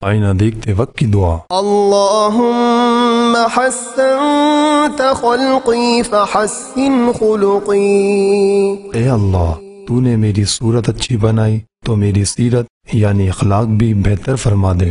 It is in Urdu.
آئینہ دیکھتے وقت کی دعا۔ اللہم حسنت خلقی فحسن خلقی۔ اے اللہ تو نے میری صورت اچھی بنائی تو میری سیرت یعنی اخلاق بھی بہتر فرما دے۔